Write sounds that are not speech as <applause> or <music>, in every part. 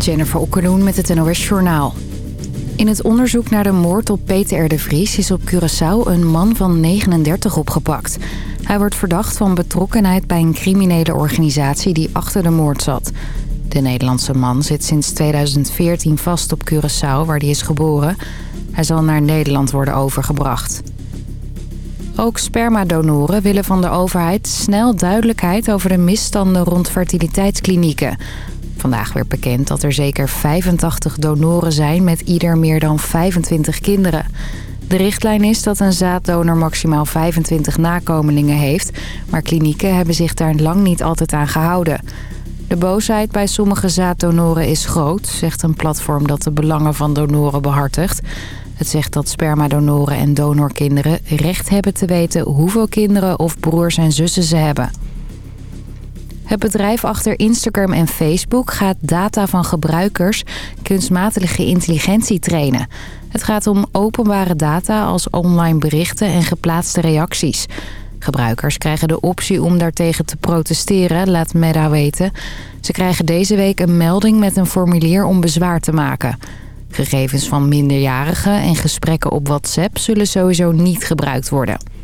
Jennifer Okkeloen met het NOS Journaal. In het onderzoek naar de moord op Peter R. de Vries is op Curaçao een man van 39 opgepakt. Hij wordt verdacht van betrokkenheid bij een criminele organisatie die achter de moord zat. De Nederlandse man zit sinds 2014 vast op Curaçao, waar hij is geboren. Hij zal naar Nederland worden overgebracht. Ook spermadonoren willen van de overheid snel duidelijkheid over de misstanden rond fertiliteitsklinieken. Vandaag werd bekend dat er zeker 85 donoren zijn met ieder meer dan 25 kinderen. De richtlijn is dat een zaaddonor maximaal 25 nakomelingen heeft... maar klinieken hebben zich daar lang niet altijd aan gehouden. De boosheid bij sommige zaaddonoren is groot, zegt een platform dat de belangen van donoren behartigt. Het zegt dat spermadonoren en donorkinderen recht hebben te weten hoeveel kinderen of broers en zussen ze hebben. Het bedrijf achter Instagram en Facebook gaat data van gebruikers kunstmatige intelligentie trainen. Het gaat om openbare data als online berichten en geplaatste reacties. Gebruikers krijgen de optie om daartegen te protesteren, laat Meta weten. Ze krijgen deze week een melding met een formulier om bezwaar te maken. Gegevens van minderjarigen en gesprekken op WhatsApp zullen sowieso niet gebruikt worden.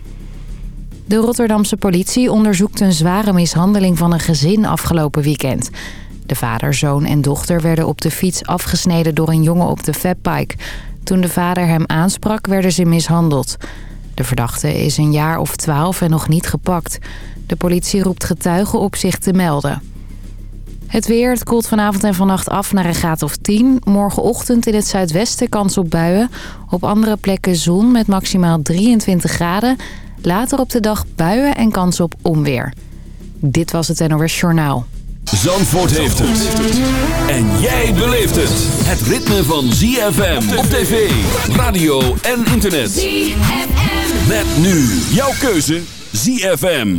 De Rotterdamse politie onderzoekt een zware mishandeling van een gezin afgelopen weekend. De vader, zoon en dochter werden op de fiets afgesneden door een jongen op de fatbike. Toen de vader hem aansprak, werden ze mishandeld. De verdachte is een jaar of twaalf en nog niet gepakt. De politie roept getuigen op zich te melden. Het weer, het koelt vanavond en vannacht af naar een graad of 10. Morgenochtend in het zuidwesten kans op buien. Op andere plekken zon met maximaal 23 graden. Later op de dag buien en kans op onweer. Dit was het NOS Journaal. Zandvoort heeft het. En jij beleeft het. Het ritme van ZFM op tv, radio en internet. ZFM. Met nu jouw keuze ZFM.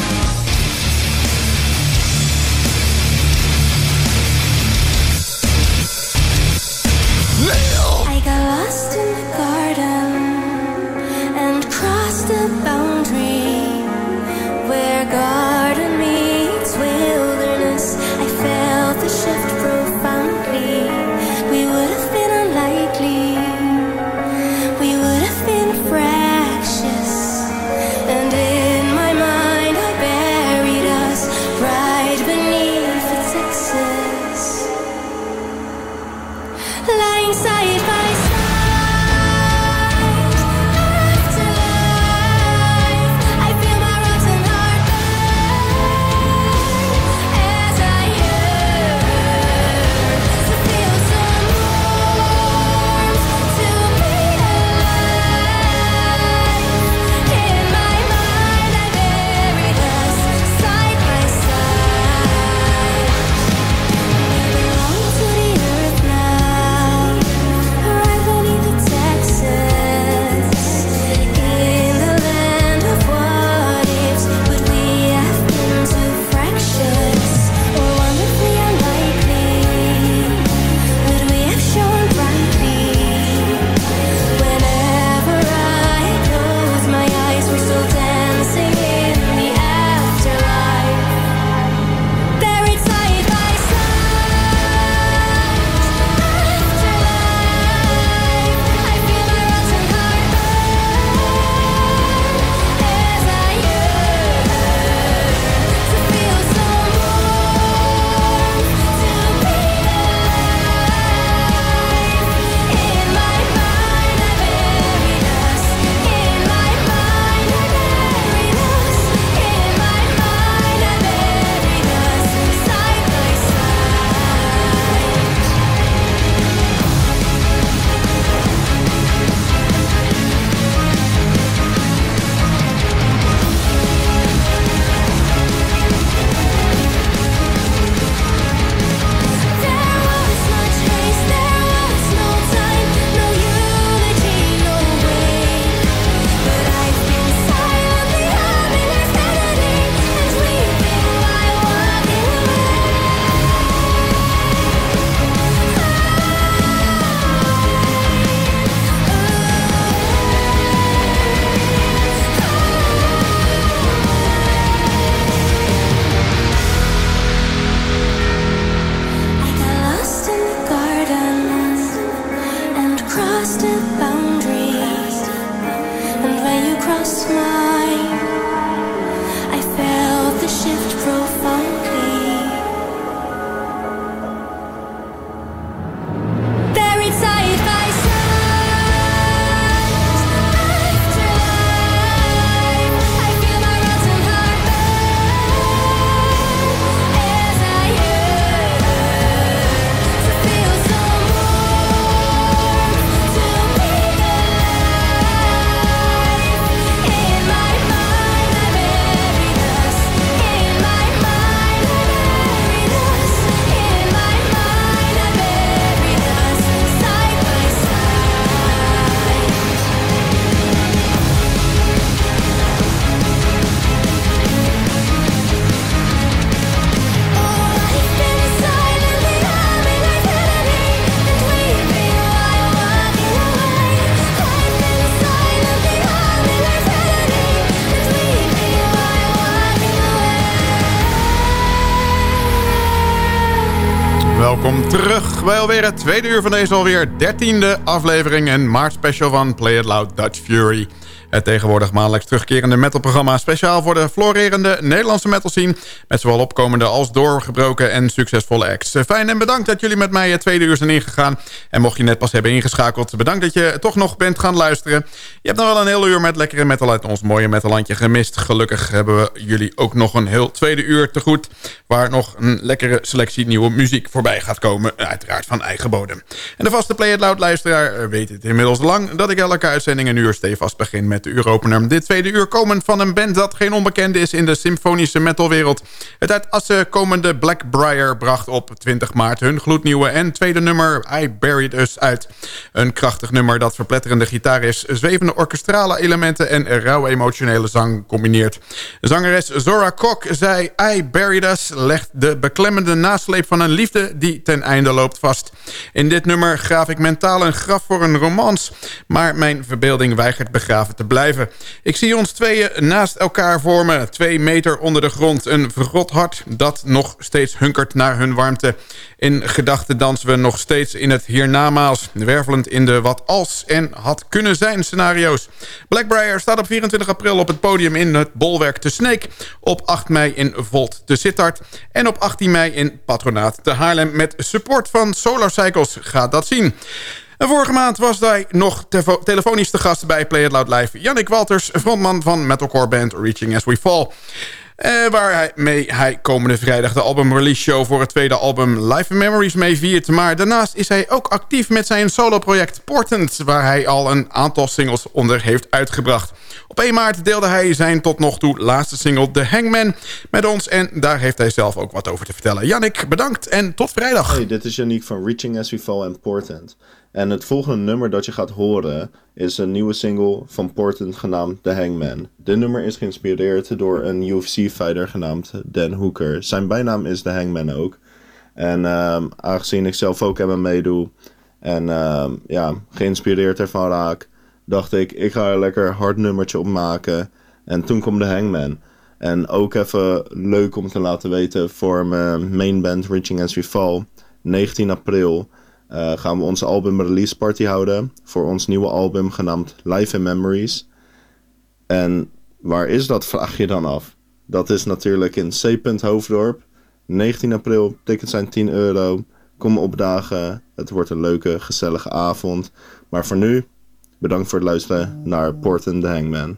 Terug bij alweer het tweede uur van deze alweer dertiende aflevering en maart special van Play It Loud Dutch Fury. Het tegenwoordig maandelijks terugkerende metalprogramma... speciaal voor de florerende Nederlandse metal scene... met zowel opkomende als doorgebroken en succesvolle acts. Fijn en bedankt dat jullie met mij het tweede uur zijn ingegaan. En mocht je net pas hebben ingeschakeld... bedankt dat je toch nog bent gaan luisteren. Je hebt nog wel een heel uur met lekkere metal uit ons mooie metallandje gemist. Gelukkig hebben we jullie ook nog een heel tweede uur te goed... waar nog een lekkere selectie nieuwe muziek voorbij gaat komen. Uiteraard van eigen bodem. En de vaste Play It Loud luisteraar weet het inmiddels lang... dat ik elke uitzending een uur stevast begin met de uuropener. Dit tweede uur komen van een band dat geen onbekende is in de symfonische metalwereld. Het uit Assen komende Blackbriar bracht op 20 maart hun gloednieuwe en tweede nummer I Buried Us uit. Een krachtig nummer dat verpletterende is, zwevende orkestrale elementen en rauw emotionele zang combineert. Zangeres Zora Kok zei I Buried Us legt de beklemmende nasleep van een liefde die ten einde loopt vast. In dit nummer graaf ik mentaal een graf voor een romans, maar mijn verbeelding weigert begraven te blijven. Ik zie ons tweeën naast elkaar vormen. Twee meter onder de grond. Een verrot hart dat nog steeds hunkert naar hun warmte. In gedachten dansen we nog steeds in het hiernamaals. Wervelend in de wat als en had kunnen zijn scenario's. Blackbriar staat op 24 april op het podium in het bolwerk te Sneek. Op 8 mei in Volt te Sittard. En op 18 mei in Patronaat te Haarlem. Met support van Solar Cycles. Gaat dat zien. Vorige maand was hij nog telefonisch te gast bij Play It Loud Live. Yannick Walters, frontman van metalcore band Reaching As We Fall. Uh, waar hij komende vrijdag de album release show voor het tweede album Life Memories mee viert. Maar daarnaast is hij ook actief met zijn solo-project Portent... waar hij al een aantal singles onder heeft uitgebracht. Op 1 maart deelde hij zijn tot nog toe laatste single The Hangman met ons... en daar heeft hij zelf ook wat over te vertellen. Yannick, bedankt en tot vrijdag. Hey, dit is Yannick van Reaching As We Fall en Portent. En het volgende nummer dat je gaat horen is een nieuwe single van Portland genaamd The Hangman. Dit nummer is geïnspireerd door een UFC-fighter genaamd Dan Hooker. Zijn bijnaam is The Hangman ook. En um, aangezien ik zelf ook hem meedoe en um, ja, geïnspireerd ervan raak, dacht ik, ik ga er lekker hard nummertje op maken. En toen kwam The Hangman. En ook even leuk om te laten weten voor mijn main band Reaching As We Fall. 19 april uh, gaan we onze album release party houden voor ons nieuwe album genaamd Life in Memories. En waar is dat, <laughs> vraag je dan af. Dat is natuurlijk in C. Hoofddorp. 19 april, tickets zijn 10 euro. Kom opdagen. Het wordt een leuke, gezellige avond. Maar voor nu, bedankt voor het luisteren naar Portland the Hangman.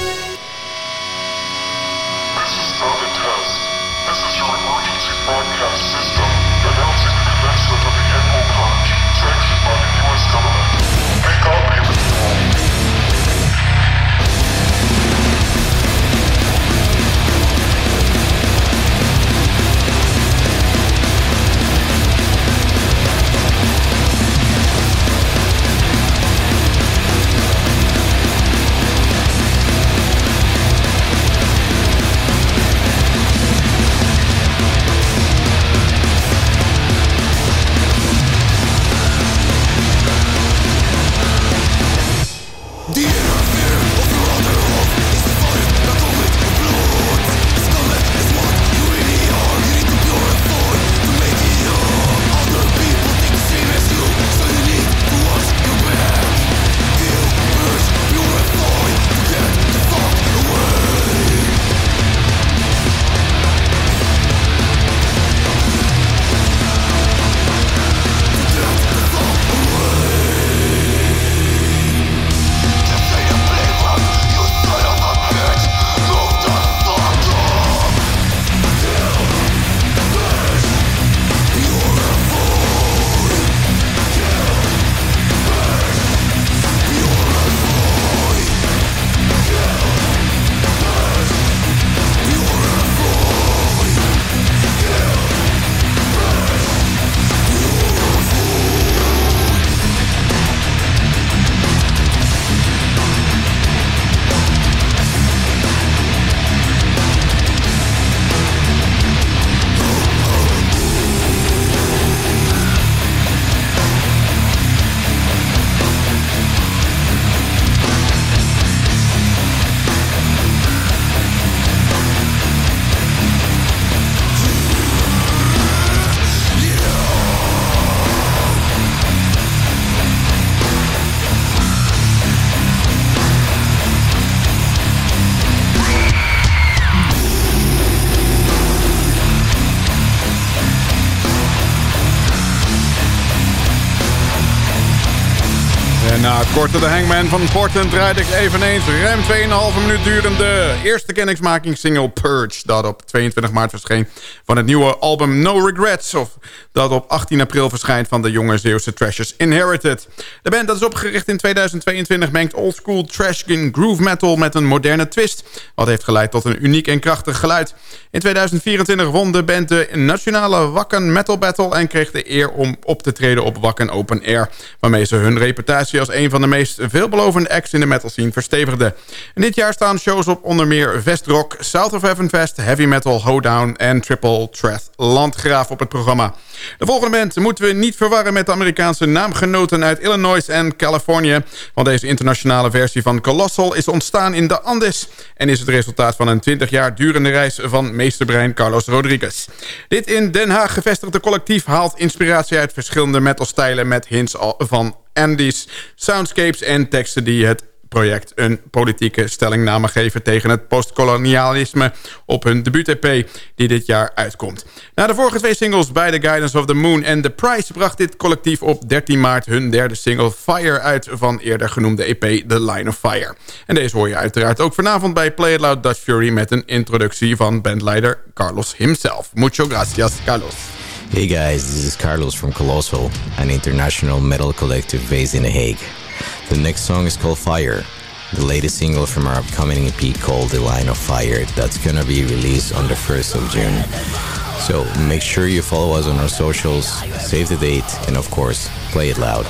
Korte de Hangman van Portland draaide eveneens ruim 2,5 minuut durende eerste kennismaking single Purge. Dat op 22 maart verscheen van het nieuwe album No Regrets. Of dat op 18 april verschijnt van de jonge Zeeuwse Trashers Inherited. De band dat is opgericht in 2022 mengt oldschool trash groove metal met een moderne twist. Wat heeft geleid tot een uniek en krachtig geluid. In 2024 won de band de nationale Wakken Metal Battle... en kreeg de eer om op te treden op Wakken Open Air... waarmee ze hun reputatie als een van de meest veelbelovende acts in de metal scene verstevigden. En dit jaar staan shows op onder meer Vestrock, South of Heaven Fest... Heavy Metal, Hoedown en Triple Threat Landgraaf op het programma. De volgende band moeten we niet verwarren met de Amerikaanse naamgenoten uit Illinois en Californië... want deze internationale versie van Colossal is ontstaan in de Andes... en is het resultaat van een 20 jaar durende reis van meesterbrein Carlos Rodriguez. Dit in Den Haag gevestigde collectief haalt inspiratie uit verschillende metalstijlen... met hints van Andy's, soundscapes en teksten die het project een politieke stellingname geven tegen het postkolonialisme op hun debuut-EP die dit jaar uitkomt. Na de vorige twee singles bij The Guidance of the Moon en The Price bracht dit collectief op 13 maart hun derde single Fire uit van eerder genoemde EP The Line of Fire. En deze hoor je uiteraard ook vanavond bij Play It Loud Dutch Fury met een introductie van bandleider Carlos himself. Mucho gracias, Carlos. Hey guys, this is Carlos from Colossal, an international metal collective based in The Hague. The next song is called Fire, the latest single from our upcoming EP called The Line of Fire that's gonna be released on the 1st of June. So make sure you follow us on our socials, save the date, and of course, play it loud.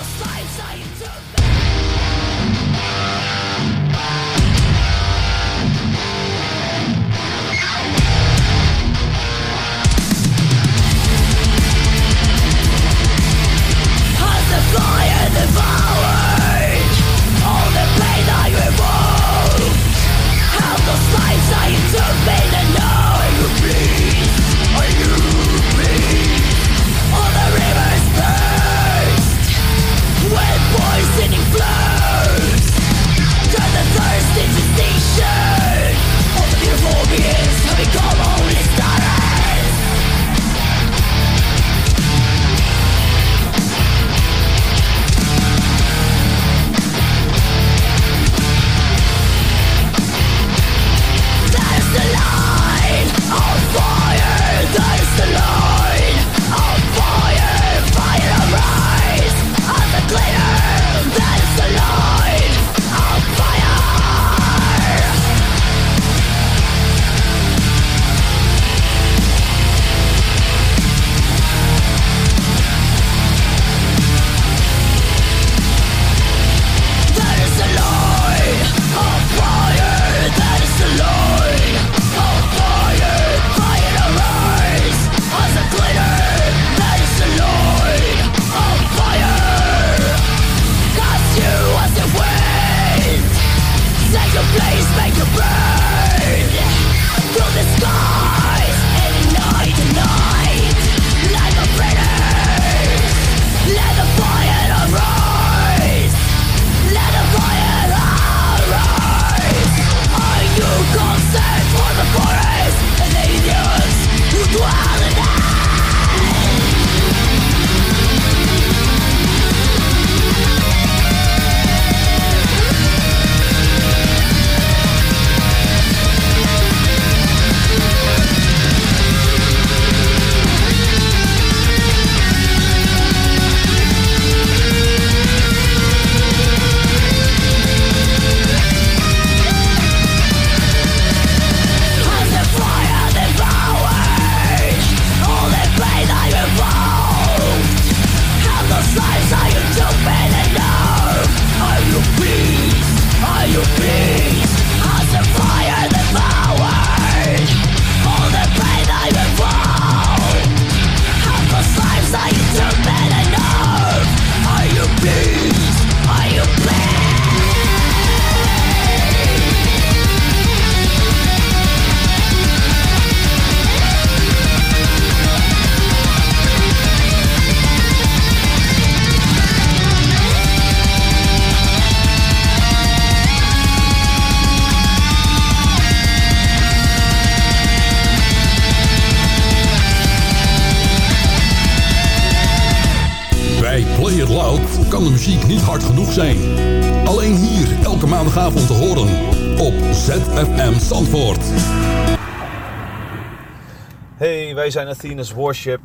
Wij zijn Athena's Worship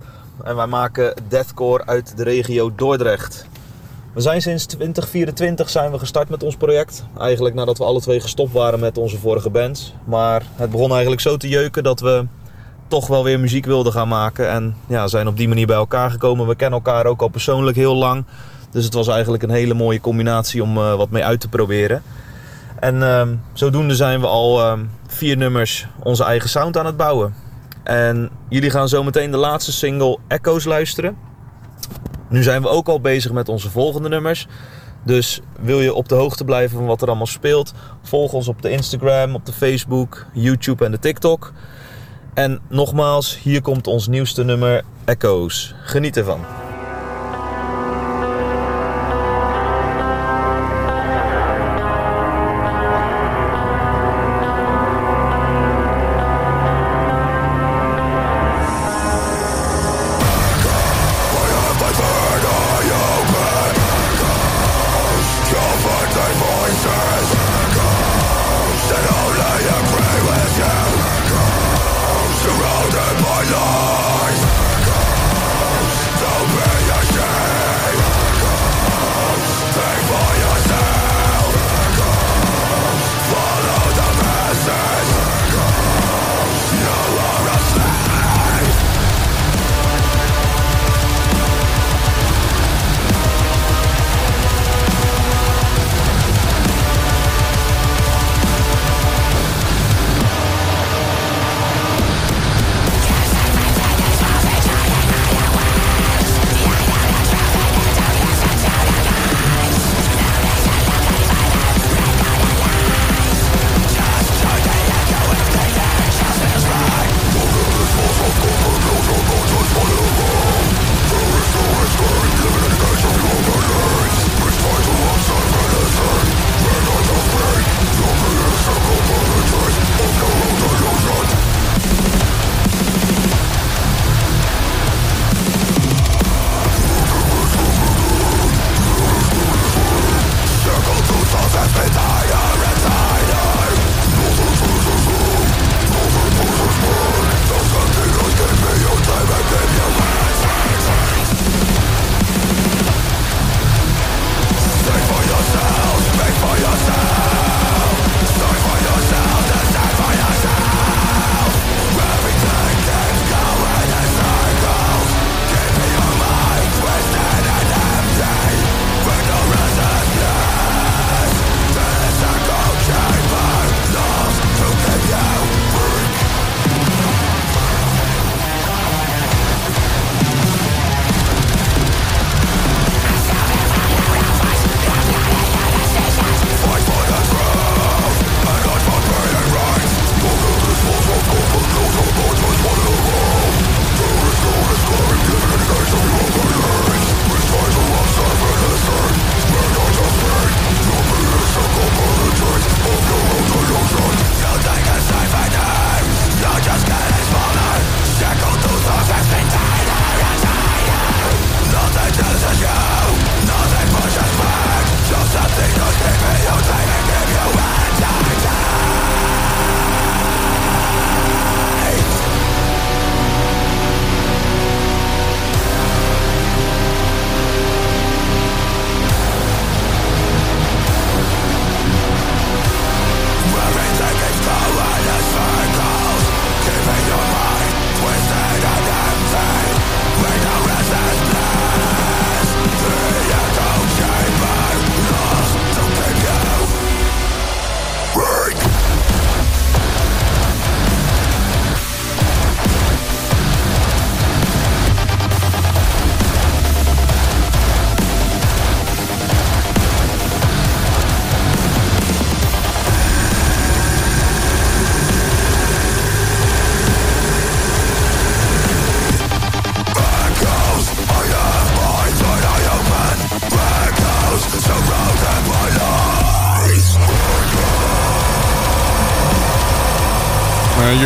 en wij maken deathcore uit de regio Dordrecht. We zijn sinds 2024 zijn we gestart met ons project. Eigenlijk nadat we alle twee gestopt waren met onze vorige bands. Maar het begon eigenlijk zo te jeuken dat we toch wel weer muziek wilden gaan maken. En ja, zijn op die manier bij elkaar gekomen. We kennen elkaar ook al persoonlijk heel lang. Dus het was eigenlijk een hele mooie combinatie om uh, wat mee uit te proberen. En uh, zodoende zijn we al uh, vier nummers onze eigen sound aan het bouwen. En jullie gaan zo meteen de laatste single Echoes luisteren. Nu zijn we ook al bezig met onze volgende nummers. Dus wil je op de hoogte blijven van wat er allemaal speelt, volg ons op de Instagram, op de Facebook, YouTube en de TikTok. En nogmaals, hier komt ons nieuwste nummer Echoes. Geniet ervan.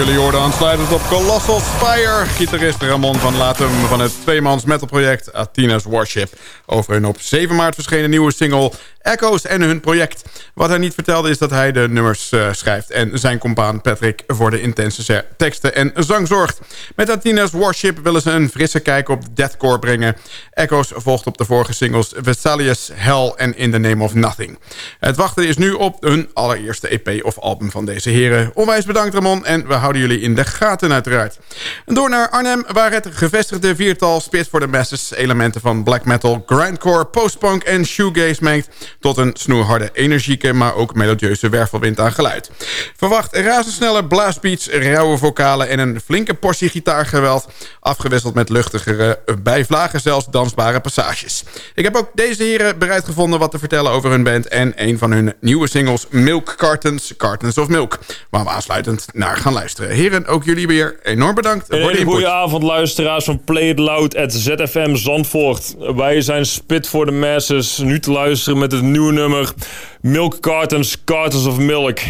Jullie hoorden aansluitend op Colossal Fire. Gitarist Ramon van Latum van het tweemans metalproject Athena's Warship. Over hun op 7 maart verschenen nieuwe single Echoes en hun project. Wat hij niet vertelde is dat hij de nummers uh, schrijft... en zijn compaan Patrick voor de intense teksten en zang zorgt. Met Athena's Warship willen ze een frisse kijk op deathcore brengen. Echoes volgt op de vorige singles Vesalius, Hell en In the Name of Nothing. Het wachten is nu op hun allereerste EP of album van deze heren. Onwijs bedankt Ramon en we houden jullie in de gaten uiteraard. Door naar Arnhem waar het gevestigde viertal Spit for the Masses... elementen van black metal, grindcore, postpunk en shoegaze mengt... tot een snoerharde, energieke, maar ook melodieuze wervelwind aan geluid. Verwacht razendsnelle blaasbeats, rauwe vocalen en een flinke portie gitaargeweld... afgewisseld met luchtigere, bij vlagen zelfs dansbare passages. Ik heb ook deze heren bereid gevonden wat te vertellen over hun band... en een van hun nieuwe singles Milk Cartons, Cartons of Milk... waar we aansluitend naar gaan luisteren. Heren, ook jullie weer enorm bedankt een voor de goede avond luisteraars van Play It Loud at ZFM Zandvoort. Wij zijn Spit for the Masses, nu te luisteren met het nieuwe nummer Milk Cartons, Cartons of Milk.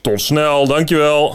Tot snel, dankjewel.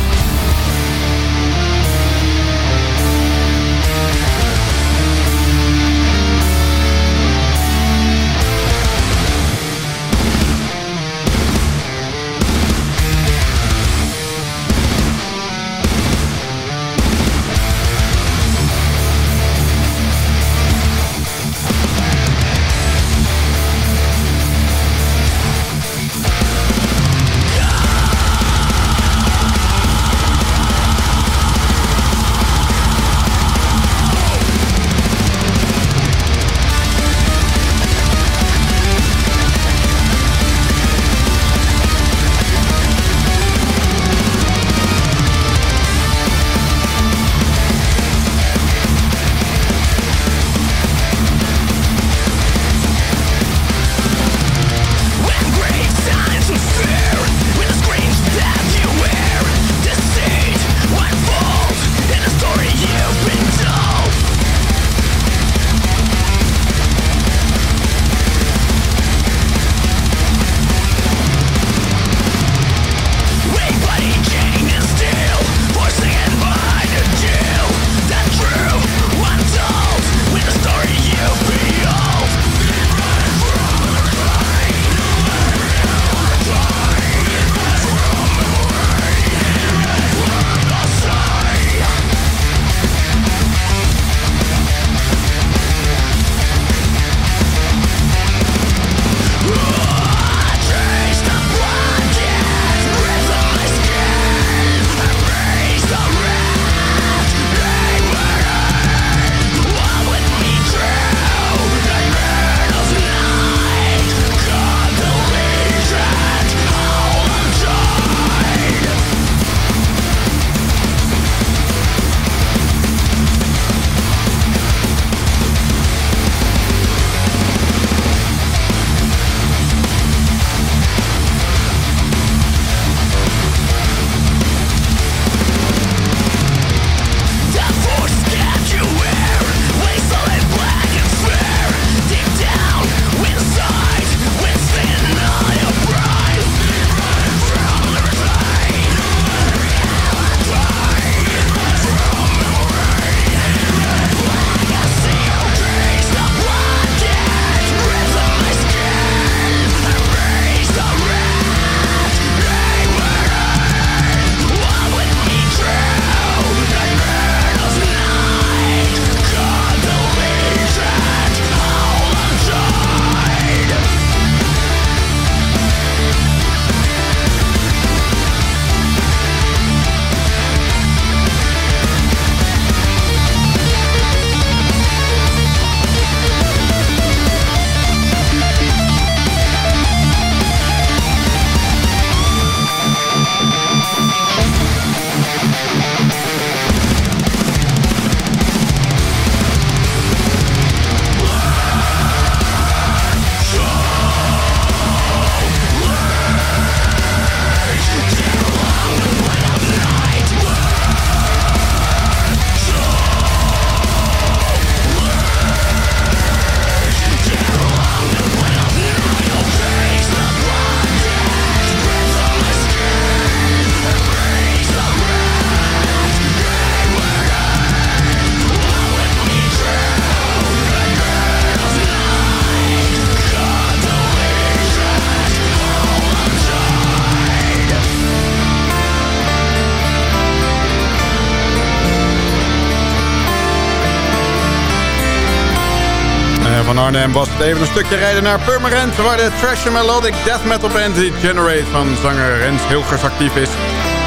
Arnhem was het even een stukje rijden naar Purmerend... waar de trash melodic death metal band Generate van zanger Rens Hilgers actief is.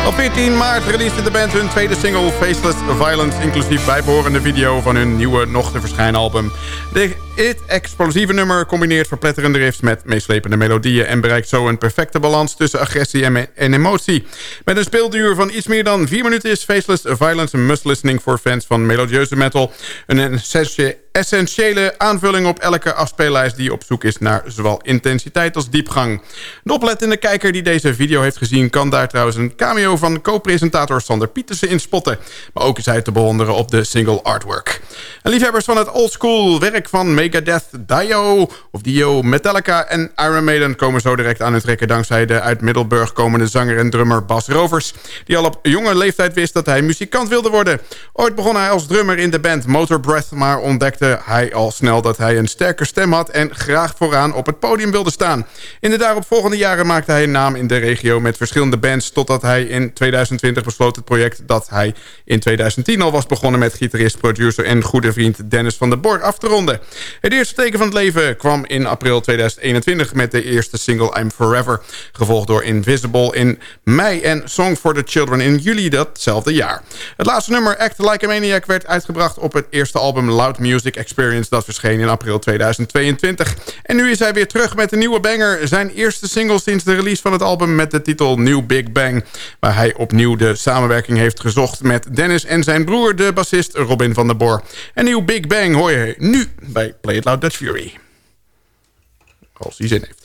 Op 14 maart releasede de band hun tweede single Faceless Violence... inclusief bijbehorende video van hun nieuwe nog te verschijnen album. Dit explosieve nummer combineert verpletterende riffs met meeslepende melodieën... en bereikt zo een perfecte balans tussen agressie en, en emotie. Met een speelduur van iets meer dan 4 minuten is Faceless Violence... een must-listening voor fans van melodieuze metal. Een essentiële aanvulling op elke afspeellijst... die op zoek is naar zowel intensiteit als diepgang. De oplettende kijker die deze video heeft gezien... kan daar trouwens een cameo van co-presentator Sander Pietersen in spotten. Maar ook is hij te bewonderen op de single artwork. En liefhebbers van het oldschool werk van Megadeth, Dio of Dio, Metallica en Iron Maiden komen zo direct aan hun trekken... dankzij de uit Middelburg komende zanger en drummer Bas Rovers... die al op jonge leeftijd wist dat hij muzikant wilde worden. Ooit begon hij als drummer in de band Motor Breath... maar ontdekte hij al snel dat hij een sterke stem had... en graag vooraan op het podium wilde staan. In de daaropvolgende jaren maakte hij een naam in de regio met verschillende bands... totdat hij in 2020 besloot het project dat hij in 2010 al was begonnen... met gitarist, producer en goede vriend Dennis van der Borg af te ronden. Het eerste teken van het leven kwam in april 2021 met de eerste single I'm Forever. Gevolgd door Invisible in mei en Song for the Children in juli datzelfde jaar. Het laatste nummer Act Like a Maniac werd uitgebracht op het eerste album Loud Music Experience. Dat verscheen in april 2022. En nu is hij weer terug met een nieuwe banger. Zijn eerste single sinds de release van het album met de titel New Big Bang. Waar hij opnieuw de samenwerking heeft gezocht met Dennis en zijn broer, de bassist Robin van der Boer. En New Big Bang hoor je nu bij Play It Loud Dutch Fury. Als hij zin heeft.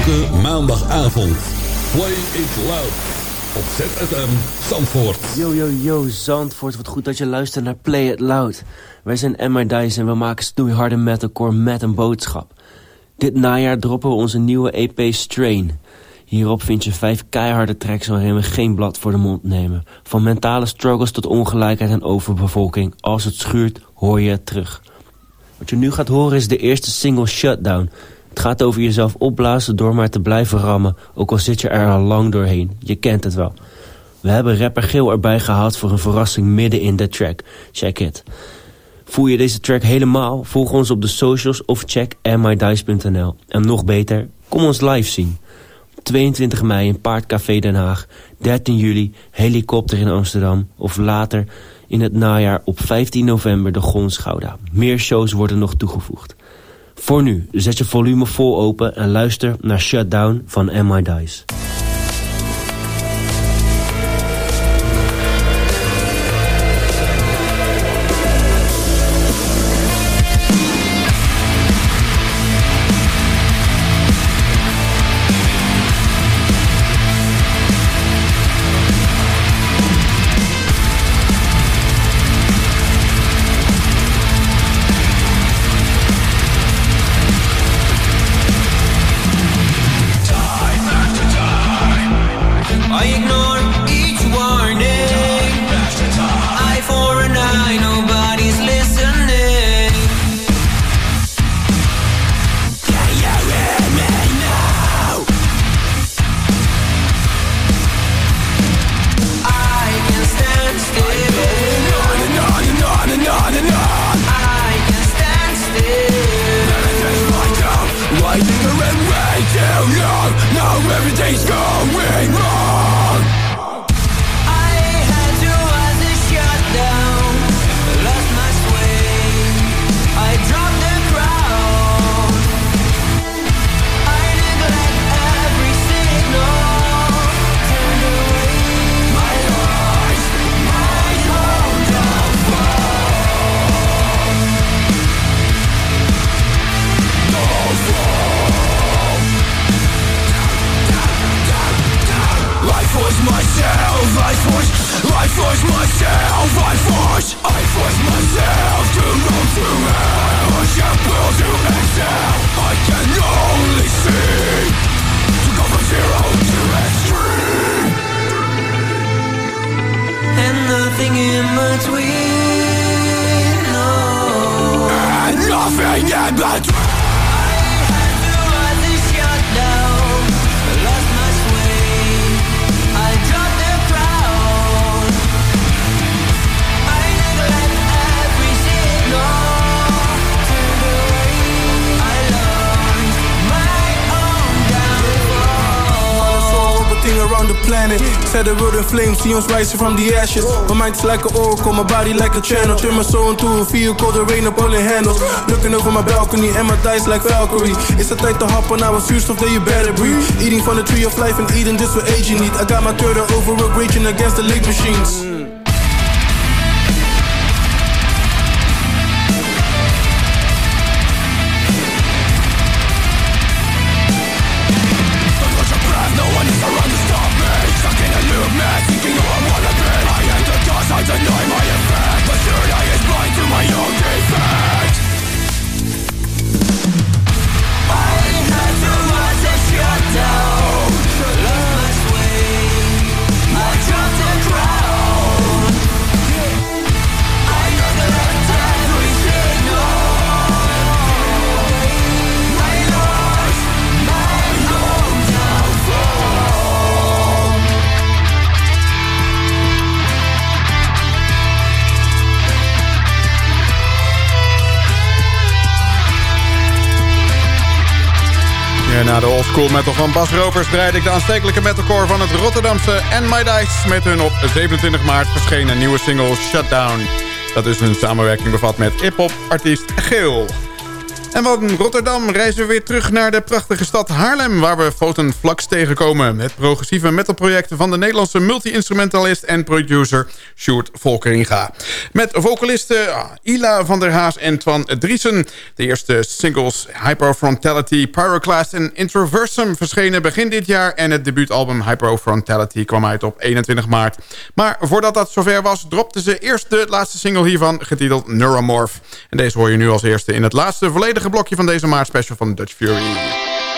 Elke maandagavond. Play it loud. Op ZFM Zandvoort. Yo, yo, yo, Zandvoort. Wat goed dat je luistert naar Play It Loud. Wij zijn Emma Dice en we maken snoeiharde metalcore met een boodschap. Dit najaar droppen we onze nieuwe EP Strain. Hierop vind je vijf keiharde tracks waarin we geen blad voor de mond nemen. Van mentale struggles tot ongelijkheid en overbevolking. Als het schuurt, hoor je het terug. Wat je nu gaat horen is de eerste single Shutdown. Het gaat over jezelf opblazen door maar te blijven rammen. Ook al zit je er al lang doorheen. Je kent het wel. We hebben rapper Geel erbij gehaald voor een verrassing midden in de track. Check it. Voel je deze track helemaal? Volg ons op de socials of check mydice.nl. En nog beter, kom ons live zien. 22 mei in Paardcafé Den Haag. 13 juli Helikopter in Amsterdam. Of later in het najaar op 15 november de Gonsgouda. Meer shows worden nog toegevoegd. Voor nu, zet je volume vol open en luister naar Shutdown van M.I. Dice. See us rising from the ashes. My mind's like an oracle, my body like a channel. Turn my soul into a vehicle, the rain up all in handles. Looking over my balcony and my dice like Valkyrie. It's a time to hop on our stuff that you better breathe. Eating from the tree of life and eating this for you need. I got my turtle over raging against the late machines. Na de oldschool metal van Bas Rovers draaide ik de aanstekelijke metalcore van het Rotterdamse And My Dice met hun op 27 maart verschenen nieuwe single Shutdown. Dat is een samenwerking bevat met hip-hop artiest Geel. En van Rotterdam reizen we weer terug naar de prachtige stad Haarlem... waar we Foten Flax tegenkomen. Het progressieve metalproject van de Nederlandse multi-instrumentalist en producer Sjoerd Volkeringa. Met vocalisten ah, Ila van der Haas en Twan Driesen. De eerste singles Hyperfrontality, Pyroclast en Introversum verschenen begin dit jaar... en het debuutalbum Hyperfrontality kwam uit op 21 maart. Maar voordat dat zover was, dropten ze eerst de laatste single hiervan... getiteld Neuromorph. En deze hoor je nu als eerste in het laatste volledige blokje van deze maart van Dutch Fury.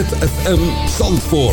ZFM Zandvoort.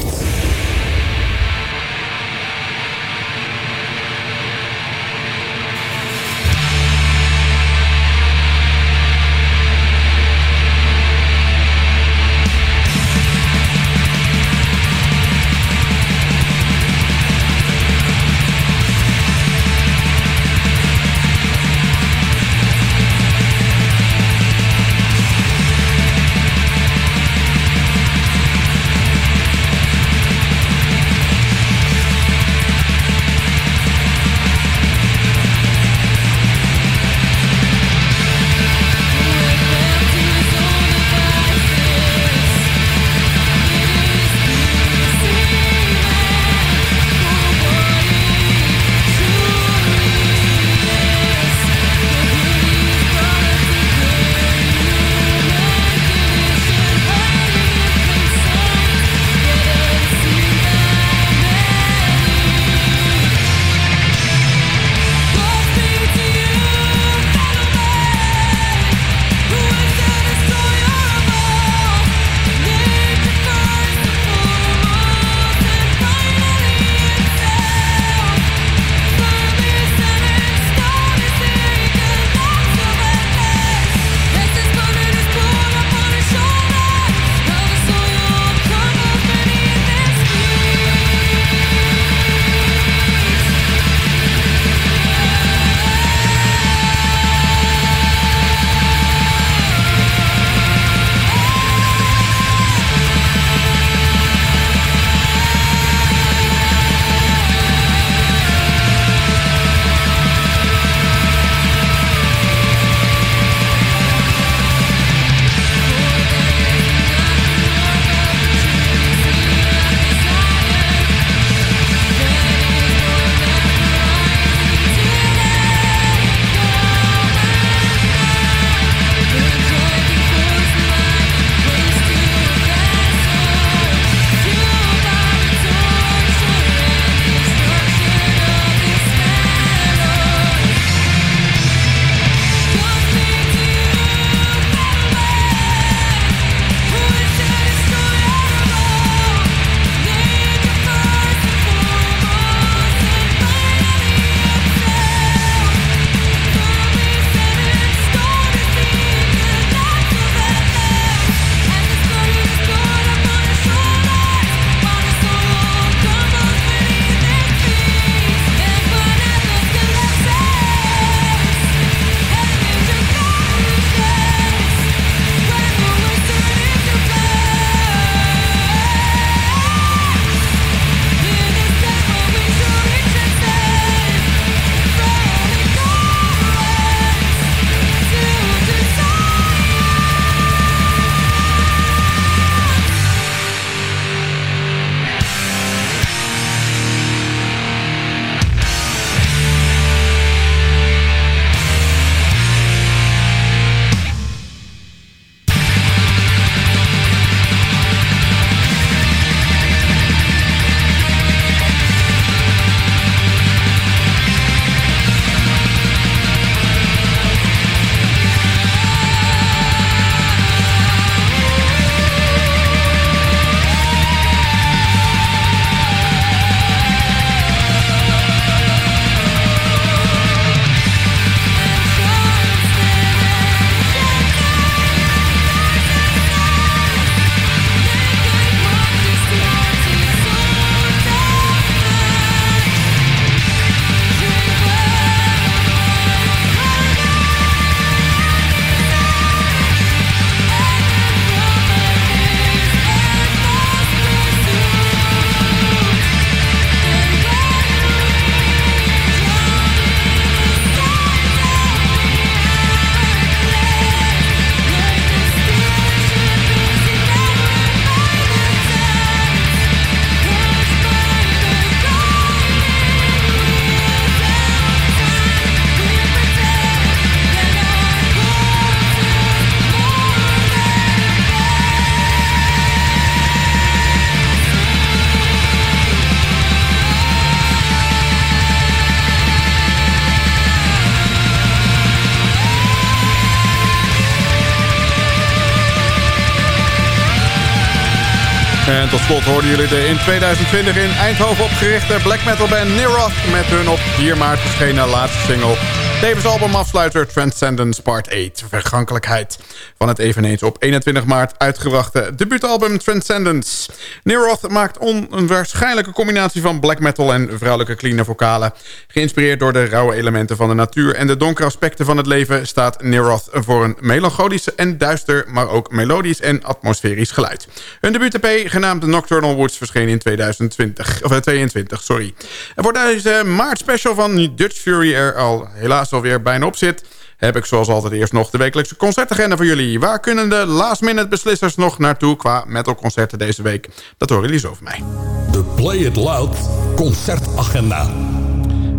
Slot hoorden jullie de in 2020 in Eindhoven opgerichte black metal band Neroth... met hun op 4 maart verschenen laatste single Tevens albumafsluiter Transcendence Part 8, Vergankelijkheid. Van het eveneens op 21 maart uitgebrachte debuutalbum Transcendence. Neroth maakt een waarschijnlijke combinatie van black metal en vrouwelijke clean vocalen. Geïnspireerd door de rauwe elementen van de natuur en de donkere aspecten van het leven... staat Neroth voor een melancholische en duister, maar ook melodisch en atmosferisch geluid. Hun debuut-EP, genaamd Nocturnal Woods, verscheen in 2020, of 22, sorry. En voor deze maart special van Dutch Fury er al helaas alweer bijna op zit... heb ik zoals altijd eerst nog de wekelijkse concertagenda voor jullie. Waar kunnen de last minute beslissers nog naartoe qua metalconcerten deze week? Dat horen jullie zo van mij. De Play It Loud concertagenda.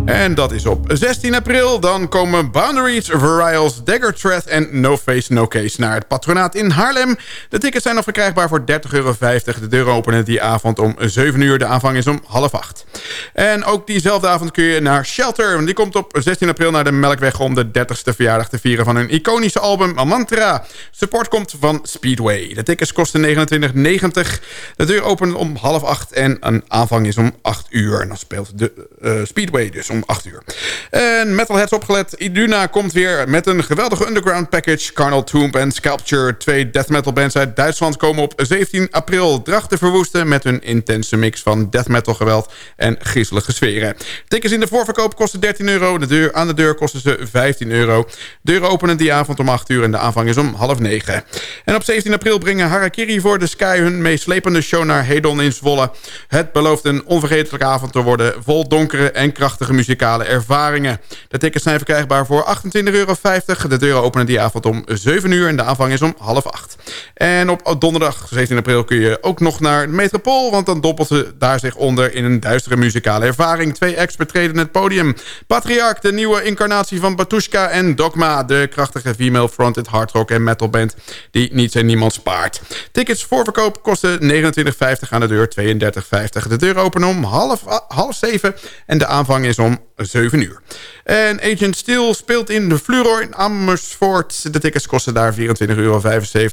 En dat is op 16 april. Dan komen Boundaries, Varials, Dagger Threat en No Face No Case naar het patronaat in Haarlem. De tickets zijn nog verkrijgbaar voor 30,50 euro. De deuren openen die avond om 7 uur. De aanvang is om half 8. En ook diezelfde avond kun je naar Shelter. Die komt op 16 april naar de Melkweg om de 30ste verjaardag te vieren van hun iconische album Mantra. Support komt van Speedway. De tickets kosten 29,90. De deur opent om half 8 en een aanvang is om 8 uur. En dan speelt de uh, Speedway dus om 8 uur. En Metalheads opgelet. Iduna komt weer met een geweldige underground package. Carnal Tomb en Sculpture. Twee death metal bands uit Duitsland komen op 17 april drachten verwoesten... met hun intense mix van death metal geweld en griezelige sferen. Tickets in de voorverkoop kosten 13 euro. De deur, aan de deur kosten ze 15 euro. Deuren openen die avond om 8 uur en de aanvang is om half 9. En op 17 april brengen Harakiri voor de Sky hun meeslepende show naar Hedon in Zwolle. Het belooft een onvergetelijke avond te worden... vol donkere en krachtige muzikale ervaringen. De tickets zijn verkrijgbaar voor 28,50 euro. De deuren openen die avond om 7 uur en de aanvang is om half 8. En op donderdag 17 april kun je ook nog naar het Metropool... want dan doppelt ze daar zich onder in een duistere muzikale ervaring. Twee acts betreden het podium. Patriarch, de nieuwe incarnatie van Batushka en Dogma... de krachtige female-fronted hardrock en metalband die niets en niemand spaart. Tickets voor verkoop kosten 29,50 aan de deur, 32,50. De deur openen om half, half 7 en de aanvang is om 7 uur. En Agent Steel speelt in de Fluor in Amersfoort. De tickets kosten daar 24,75 euro,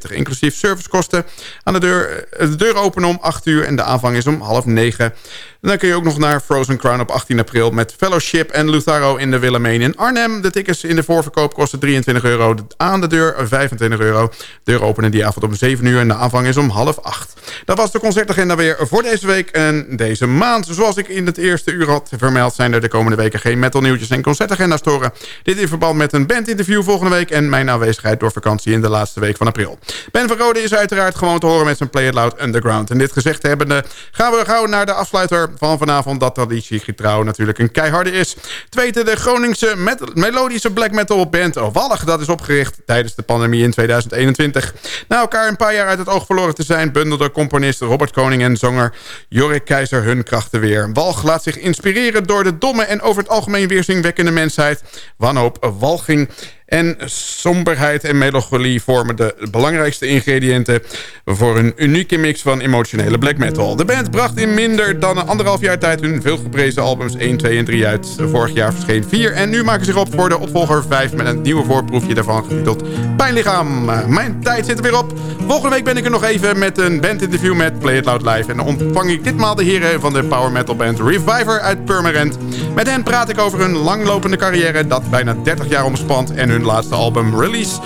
inclusief servicekosten. Aan de deur, de deur openen om 8 uur en de aanvang is om half 9. En dan kun je ook nog naar Frozen Crown op 18 april... met Fellowship en Lutharo in de Willemijn in Arnhem. De tickets in de voorverkoop kosten 23 euro. Aan de deur 25 euro. De deur openen die avond om 7 uur en de aanvang is om half 8. Dat was de concertagenda weer voor deze week en deze maand. Zoals ik in het eerste uur had vermeld... zijn er de komende weken geen metal nieuwtjes en concertagenda's te horen. Dit in verband met een bandinterview volgende week... en mijn aanwezigheid door vakantie in de laatste week van april. Ben van Rode is uiteraard gewoon te horen met zijn Play It Loud Underground. En dit gezegd hebbende gaan we gauw naar de afsluiter van vanavond... dat traditiegetrouw natuurlijk een keiharde is. Tweede de Groningse melodische black metal band Wallig. Dat is opgericht tijdens de pandemie in 2021. Na elkaar een paar jaar uit het oog verloren te zijn... bundelde componist Robert Koning en zanger Jorik Keizer hun krachten weer. Walg laat zich inspireren door de domme en over het algemeen weerzinwekkende mensheid. Wanhoop, walging en somberheid en melancholie vormen de belangrijkste ingrediënten... voor een unieke mix van emotionele black metal. De band bracht in minder dan anderhalf jaar tijd hun veelgeprezen albums 1, 2 en 3 uit. Vorig jaar verscheen 4 en nu maken ze zich op voor de opvolger 5... met een nieuwe voorproefje daarvan getiteld Pijnlichaam. Mijn tijd zit er weer op. Volgende week ben ik er nog even met een bandinterview met Play It Loud Live... en dan ontvang ik ditmaal de heren van de power metal band Reviver uit Purmerend. Met hen praat ik over hun langlopende carrière dat bijna 30 jaar omspant... en hun laatste album release.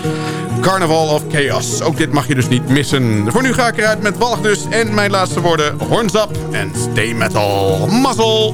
Carnival of Chaos. Ook dit mag je dus niet missen. Voor nu ga ik eruit met Walg dus. En mijn laatste woorden, horns up en stay metal. Muzzle!